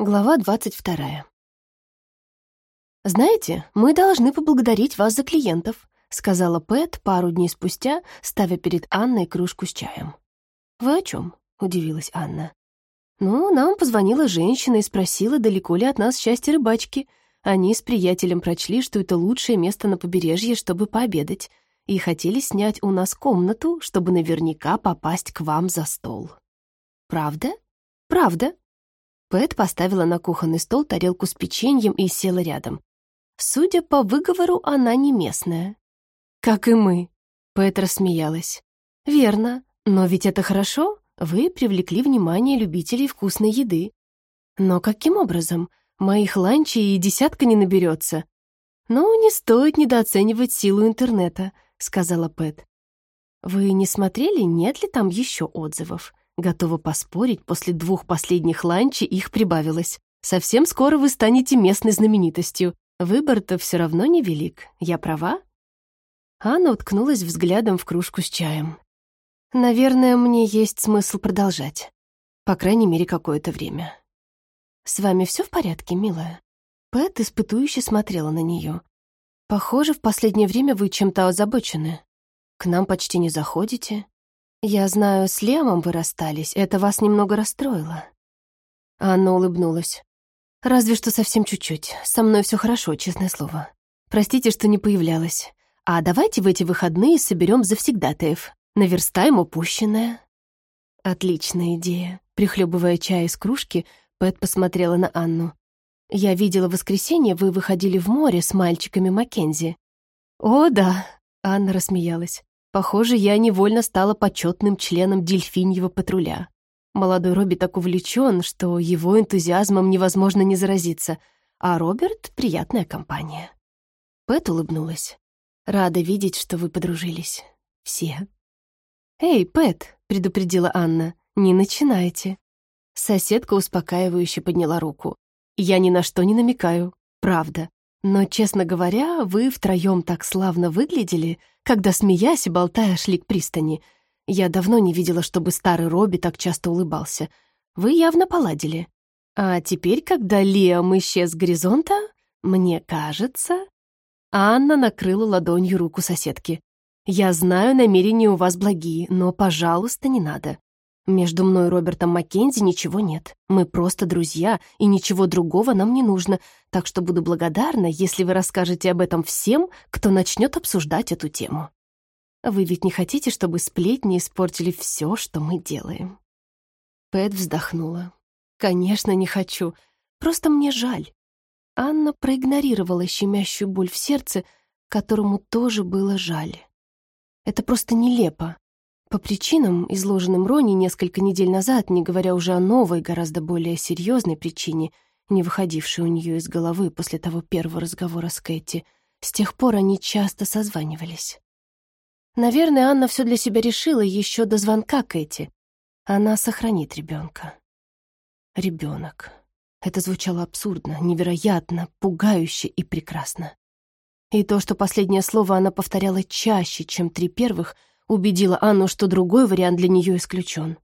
Глава двадцать вторая. «Знаете, мы должны поблагодарить вас за клиентов», сказала Пэт пару дней спустя, ставя перед Анной кружку с чаем. «Вы о чем? удивилась Анна. «Ну, нам позвонила женщина и спросила, далеко ли от нас счастье рыбачки. Они с приятелем прочли, что это лучшее место на побережье, чтобы пообедать, и хотели снять у нас комнату, чтобы наверняка попасть к вам за стол». «Правда?» «Правда», Пэт поставила на кухонный стол тарелку с печеньем и села рядом. Судя по выговору, она не местная. «Как и мы», — Пэт рассмеялась. «Верно, но ведь это хорошо. Вы привлекли внимание любителей вкусной еды. Но каким образом? Моих ланчей и десятка не наберется. «Ну, не стоит недооценивать силу интернета», — сказала Пэт. «Вы не смотрели, нет ли там еще отзывов? Готова поспорить, после двух последних ланчей их прибавилось. Совсем скоро вы станете местной знаменитостью. Выбор-то все равно невелик. Я права?» Анна уткнулась взглядом в кружку с чаем. «Наверное, мне есть смысл продолжать. По крайней мере, какое-то время. С вами все в порядке, милая?» Пэт испытующе смотрела на нее. «Похоже, в последнее время вы чем-то озабочены. К нам почти не заходите. «Я знаю, с Лемом вы расстались. Это вас немного расстроило». Анна улыбнулась. «Разве что совсем чуть-чуть. Со мной все хорошо, честное слово. Простите, что не появлялась. А давайте в эти выходные соберем завсегдатаев. Наверстаем упущенное». «Отличная идея». Прихлебывая чай из кружки, Пэт посмотрела на Анну. «Я видела в воскресенье, вы выходили в море с мальчиками Маккензи». «О, да», — Анна рассмеялась. Похоже, я невольно стала почетным членом дельфиньего патруля. Молодой Робби так увлечен, что его энтузиазмом невозможно не заразиться, а Роберт — приятная компания. Пэт улыбнулась. «Рада видеть, что вы подружились. Все». «Эй, Пэт», — предупредила Анна, — «не начинайте». Соседка успокаивающе подняла руку. «Я ни на что не намекаю. Правда. Но, честно говоря, вы втроем так славно выглядели, когда, смеясь и болтая, шли к пристани. Я давно не видела, чтобы старый Робби так часто улыбался. Вы явно поладили. А теперь, когда Лиам исчез с горизонта, мне кажется... Анна накрыла ладонью руку соседки. «Я знаю, намерения у вас благие, но, пожалуйста, не надо. Между мной и Робертом Маккензи ничего нет. Мы просто друзья, и ничего другого нам не нужно, так что буду благодарна, если вы расскажете об этом всем, кто начнет обсуждать эту тему. Вы ведь не хотите, чтобы сплетни испортили все, что мы делаем?» Пэт вздохнула. «Конечно, не хочу. Просто мне жаль». Анна проигнорировала щемящую боль в сердце, которому тоже было жаль. Это просто нелепо. По причинам, изложенным Рони несколько недель назад, не говоря уже о новой, гораздо более серьезной причине, не выходившей у нее из головы после того первого разговора с Кэти, с тех пор они часто созванивались. Наверное, Анна все для себя решила еще до звонка Кэти. Она сохранит ребенка. Ребенок. Это звучало абсурдно, невероятно, пугающе и прекрасно. И то, что последнее слово она повторяла чаще, чем три первых — убедила Анну, что другой вариант для нее исключен.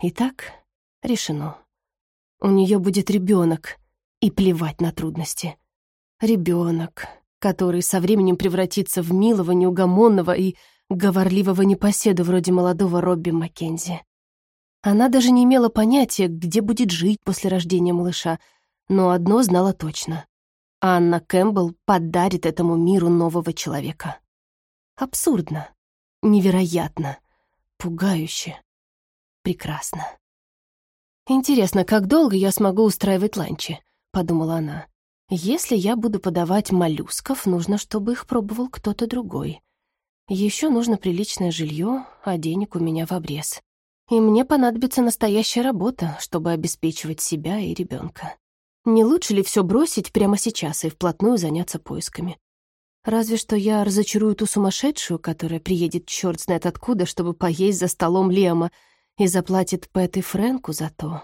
Итак, решено. У нее будет ребенок, и плевать на трудности. Ребенок, который со временем превратится в милого, неугомонного и говорливого непоседу вроде молодого Робби Маккензи. Она даже не имела понятия, где будет жить после рождения малыша, но одно знала точно. Анна Кэмпбелл подарит этому миру нового человека. Абсурдно. Невероятно. Пугающе. Прекрасно. «Интересно, как долго я смогу устраивать ланчи?» — подумала она. «Если я буду подавать моллюсков, нужно, чтобы их пробовал кто-то другой. Еще нужно приличное жилье, а денег у меня в обрез. И мне понадобится настоящая работа, чтобы обеспечивать себя и ребенка. Не лучше ли все бросить прямо сейчас и вплотную заняться поисками? Разве что я разочарую ту сумасшедшую, которая приедет черт знает откуда, чтобы поесть за столом Лема и заплатит Пэт и Фрэнку за то.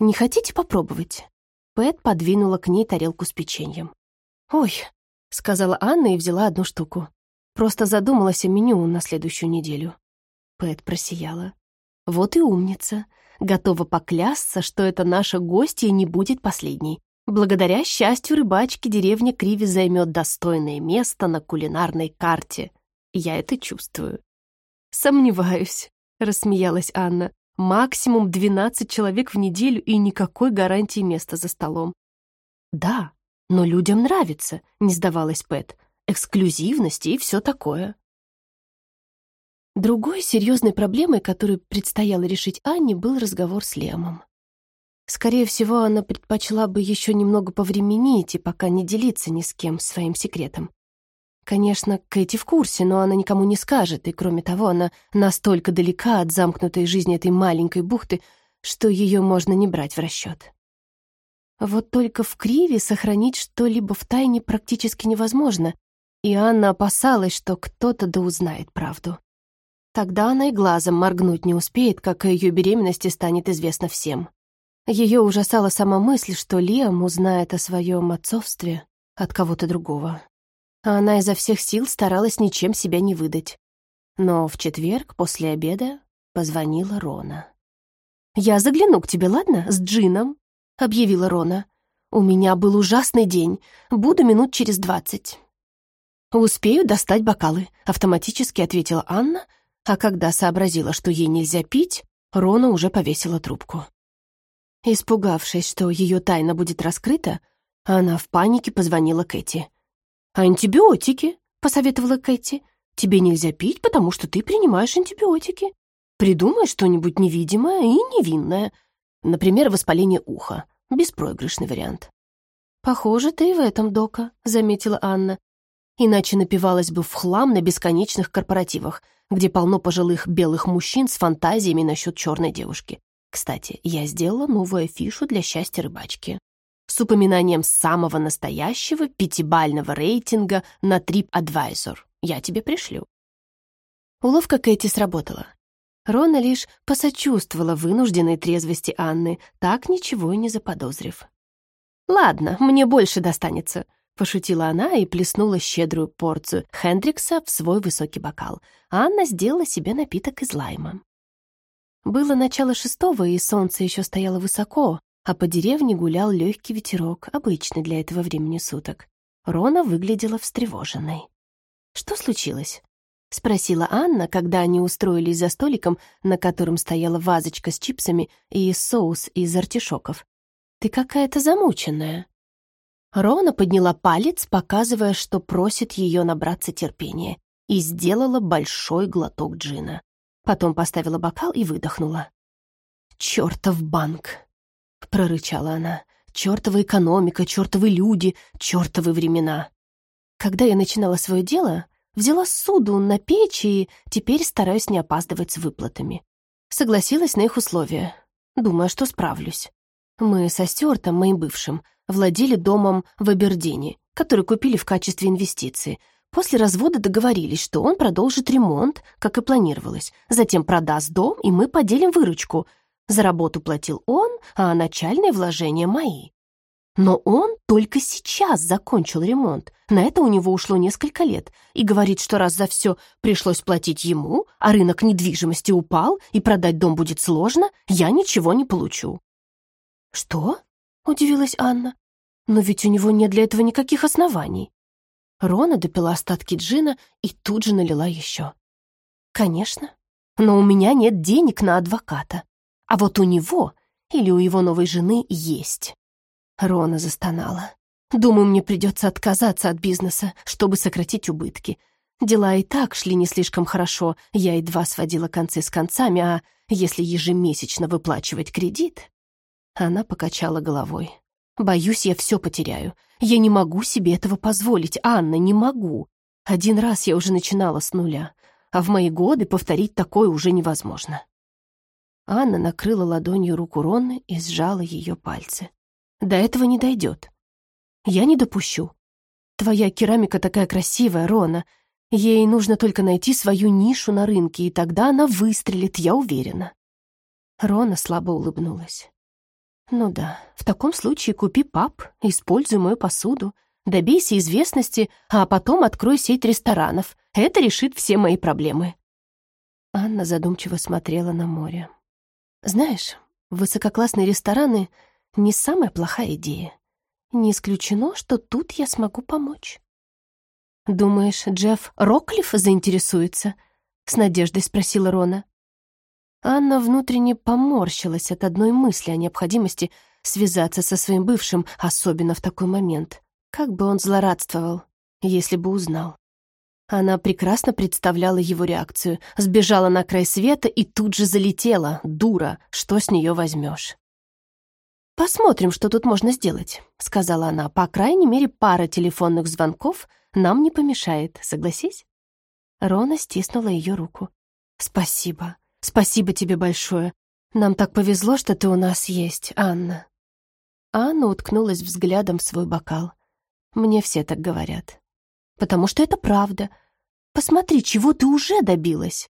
«Не хотите попробовать?» Пэт подвинула к ней тарелку с печеньем. «Ой», — сказала Анна и взяла одну штуку. Просто задумалась о меню на следующую неделю. Пэт просияла. «Вот и умница. Готова поклясться, что это наша гостья не будет последней. Благодаря счастью рыбачки деревня Криви займет достойное место на кулинарной карте. Я это чувствую. «Сомневаюсь», — рассмеялась Анна. «Максимум 12 человек в неделю и никакой гарантии места за столом». «Да, но людям нравится», — не сдавалась Пэт. «Эксклюзивность и все такое». Другой серьезной проблемой, которую предстояло решить Анне, был разговор с Лемом. Скорее всего, она предпочла бы еще немного повременить и пока не делиться ни с кем своим секретом. Конечно, Кэти в курсе, но она никому не скажет, и, кроме того, она настолько далека от замкнутой жизни этой маленькой бухты, что ее можно не брать в расчет. Вот только в Криве сохранить что-либо в тайне практически невозможно, и Анна опасалась, что кто-то да узнает правду. Тогда она и глазом моргнуть не успеет, как о ее беременности станет известно всем. Ее ужасала сама мысль, что Лиам узнает о своем отцовстве от кого-то другого. А она изо всех сил старалась ничем себя не выдать. Но в четверг после обеда позвонила Рона. «Я загляну к тебе, ладно? С Джином», — объявила Рона. «У меня был ужасный день. Буду минут через двадцать». «Успею достать бокалы», — автоматически ответила Анна, а когда сообразила, что ей нельзя пить, Рона уже повесила трубку. Испугавшись, что ее тайна будет раскрыта, она в панике позвонила Кэти. «Антибиотики», — посоветовала Кэти. «Тебе нельзя пить, потому что ты принимаешь антибиотики. Придумай что-нибудь невидимое и невинное. Например, воспаление уха. Беспроигрышный вариант». «Похоже, ты и в этом, Дока», — заметила Анна. «Иначе напивалась бы в хлам на бесконечных корпоративах, где полно пожилых белых мужчин с фантазиями насчет черной девушки. Кстати, я сделала новую афишу для счастья рыбачки с упоминанием самого настоящего пятибального рейтинга на TripAdvisor. Я тебе пришлю. Уловка Кэти сработала. Рона лишь посочувствовала вынужденной трезвости Анны, так ничего и не заподозрив. «Ладно, мне больше достанется», — пошутила она и плеснула щедрую порцию Хендрикса в свой высокий бокал. Анна сделала себе напиток из лайма. Было начало шестого, и солнце еще стояло высоко, а по деревне гулял легкий ветерок, обычный для этого времени суток. Рона выглядела встревоженной. «Что случилось?» — спросила Анна, когда они устроились за столиком, на котором стояла вазочка с чипсами и соус из артишоков. «Ты какая-то замученная». Рона подняла палец, показывая, что просит ее набраться терпения, и сделала большой глоток джина. Потом поставила бокал и выдохнула. «Чёртов банк!» — прорычала она. «Чёртова экономика, чёртовы люди, чёртовы времена!» Когда я начинала свое дело, взяла суду на печь и теперь стараюсь не опаздывать с выплатами. Согласилась на их условия, думая, что справлюсь. Мы со Стюартом, моим бывшим, владели домом в Абердине, который купили в качестве инвестиции — После развода договорились, что он продолжит ремонт, как и планировалось, затем продаст дом, и мы поделим выручку. За работу платил он, а начальные вложения мои. Но он только сейчас закончил ремонт. На это у него ушло несколько лет. И говорит, что раз за все пришлось платить ему, а рынок недвижимости упал, и продать дом будет сложно, я ничего не получу. «Что?» — удивилась Анна. «Но ведь у него нет для этого никаких оснований». Рона допила остатки джина и тут же налила еще. «Конечно, но у меня нет денег на адвоката. А вот у него или у его новой жены есть». Рона застонала. «Думаю, мне придется отказаться от бизнеса, чтобы сократить убытки. Дела и так шли не слишком хорошо, я едва сводила концы с концами, а если ежемесячно выплачивать кредит...» Она покачала головой. Боюсь, я все потеряю. Я не могу себе этого позволить, Анна, не могу. Один раз я уже начинала с нуля, а в мои годы повторить такое уже невозможно. Анна накрыла ладонью руку Ронны и сжала ее пальцы. До этого не дойдет. Я не допущу. Твоя керамика такая красивая, Рона. Ей нужно только найти свою нишу на рынке, и тогда она выстрелит, я уверена. Рона слабо улыбнулась. Ну да, в таком случае купи паб, используй мою посуду, добейся известности, а потом открой сеть ресторанов. Это решит все мои проблемы. Анна задумчиво смотрела на море. Знаешь, высококлассные рестораны — не самая плохая идея. Не исключено, что тут я смогу помочь. «Думаешь, Джефф Роклифф заинтересуется?» — с надеждой спросила Рона. Анна внутренне поморщилась от одной мысли о необходимости связаться со своим бывшим, особенно в такой момент. Как бы он злорадствовал, если бы узнал. Она прекрасно представляла его реакцию, сбежала на край света и тут же залетела. Дура, что с нее возьмешь? «Посмотрим, что тут можно сделать», — сказала она. «По крайней мере, пара телефонных звонков нам не помешает, согласись?» Рона стиснула ее руку. «Спасибо. Спасибо тебе большое. Нам так повезло, что ты у нас есть, Анна». Анна уткнулась взглядом в свой бокал. «Мне все так говорят». «Потому что это правда. Посмотри, чего ты уже добилась».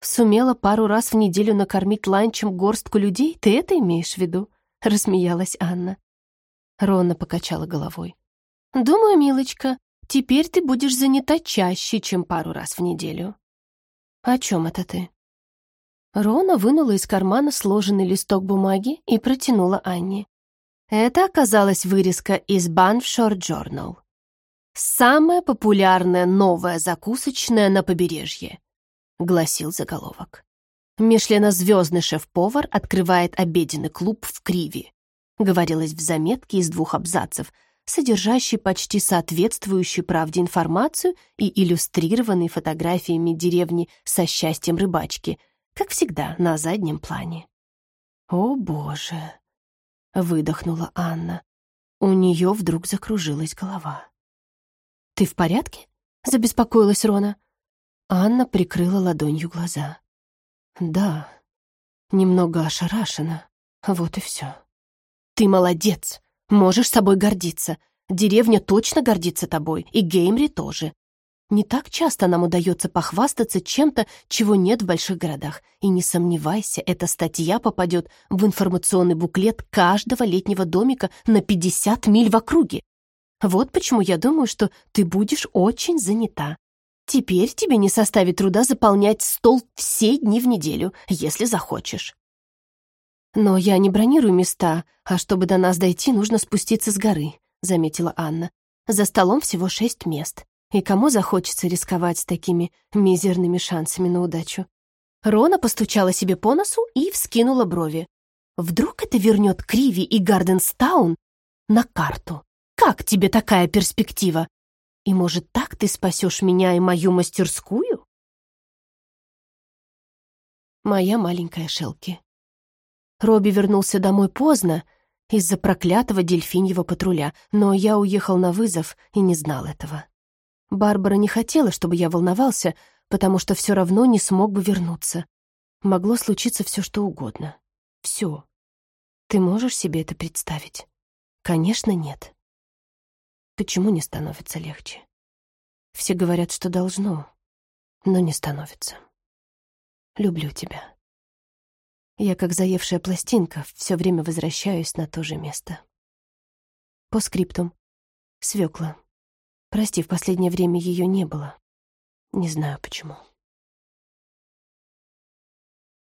«Сумела пару раз в неделю накормить ланчем горстку людей? Ты это имеешь в виду?» — рассмеялась Анна. Рона покачала головой. «Думаю, милочка, теперь ты будешь занята чаще, чем пару раз в неделю». «О чем это ты?» Рона вынула из кармана сложенный листок бумаги и протянула Анне. Это оказалась вырезка из Banffshore Journal. «Самая популярная новая закусочная на побережье», — гласил заголовок. Мишленозвездный шеф-повар открывает обеденный клуб в Криве. Говорилось в заметке из двух абзацев, содержащей почти соответствующую правде информацию и иллюстрированной фотографиями деревни со счастьем рыбачки, как всегда, на заднем плане. «О, Боже!» — выдохнула Анна. У нее вдруг закружилась голова. «Ты в порядке?» — забеспокоилась Рона. Анна прикрыла ладонью глаза. Да, немного ошарашена. Вот и все. Ты молодец. Можешь собой гордиться. Деревня точно гордится тобой, и Геймри тоже. Не так часто нам удается похвастаться чем-то, чего нет в больших городах. И не сомневайся, эта статья попадет в информационный буклет каждого летнего домика на 50 миль в округе. Вот почему я думаю, что ты будешь очень занята. Теперь тебе не составит труда заполнять стол все дни в неделю, если захочешь. Но я не бронирую места, а чтобы до нас дойти, нужно спуститься с горы, заметила Анна. За столом всего шесть мест. И кому захочется рисковать такими мизерными шансами на удачу? Рона постучала себе по носу и вскинула брови. Вдруг это вернет Криви и Гарденстаун на карту? Как тебе такая перспектива? И, может, так ты спасешь меня и мою мастерскую? Моя маленькая Шелки. Робби вернулся домой поздно из-за проклятого дельфиньего патруля, но я уехал на вызов и не знал этого. Барбара не хотела, чтобы я волновался, потому что все равно не смог бы вернуться. Могло случиться все, что угодно. Все. Ты можешь себе это представить? Конечно, нет. Почему не становится легче? Все говорят, что должно, но не становится. Люблю тебя. Я, как заевшая пластинка, все время возвращаюсь на то же место. По скриптум. Свекла. Прости, в последнее время ее не было. Не знаю почему.